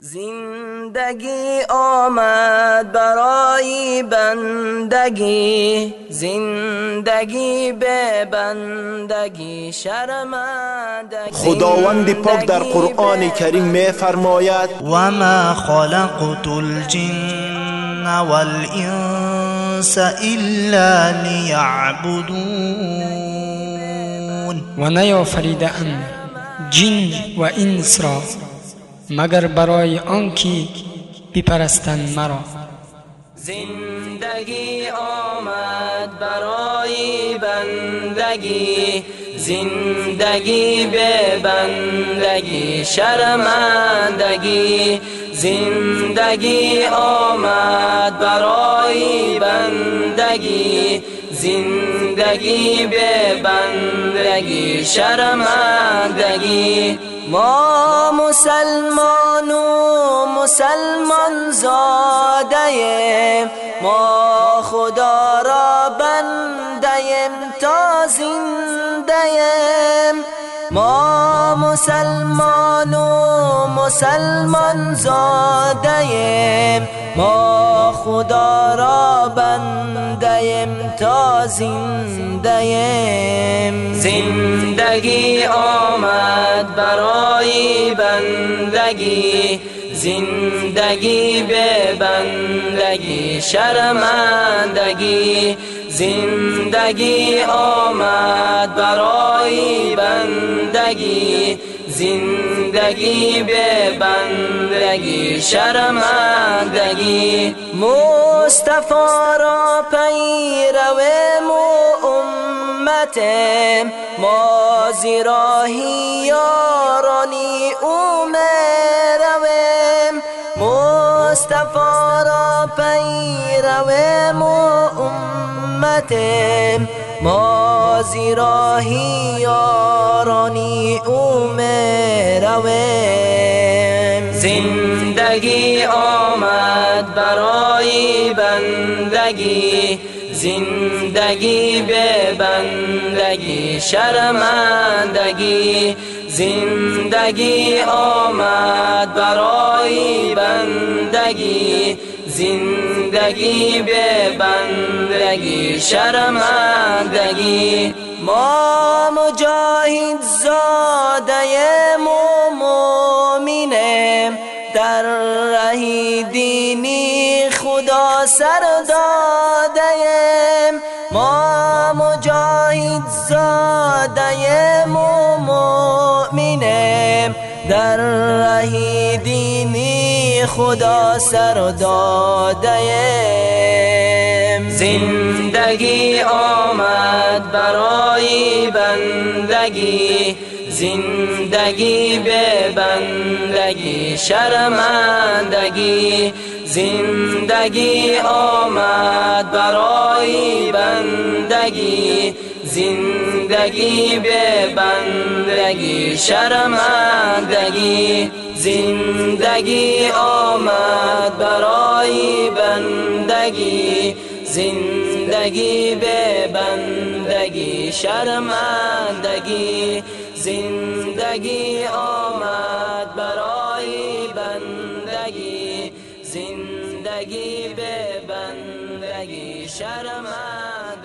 زندگی آمد برای بندگی زندگی به بندگی شرمندگی خداوند پاک در قرآن کریم می فرماید و ما خلقت الجن والانس الا لیعبدون و نیافریده ام جن و انس را مگر برای آنکه بپرستند مرا؟ زندگی آمد برای بندگی زندگی به بندگی شرمندگی زندگی آمد برای بندگی زندگی به بندگی شرمندگی ما مسلمان و مسلمان زاده ما خدا را بنده تا زنده ما مسلمان و مسلمان زاده ما خدا را بنده تا زنده زندگی آمد برای بندگی. زندگی به بندگی شرمندگی. زندگی آمد برای بندگی. زندگی به بندگی شرمندگی. مصطفی را پیرو امت ما زیراهی پیرو امت ما زیراهی یارانی او مرویم زندگی آمد برای بندگی زندگی به بندگی شرمندگی. زندگی آمد برای بندگی. زندگی به بندگی شرمندگی ما مجاهد زاده مومنیم در رهی دینی خدا سر دادیم ما مجاهد زاده مومنیم در رهی دینی خدا سر دادیم زندگی آمد برای بندگی. زندگی به بندگی شرمندگی زندگی آمد برای بندگی. زندگی به بندگی زندگی شرمندگی زندگی آمد برای بندگی زندگی به بندگی شرمندگی زندگی آمد برای بندگی زندگی به بندگی شرمندگی.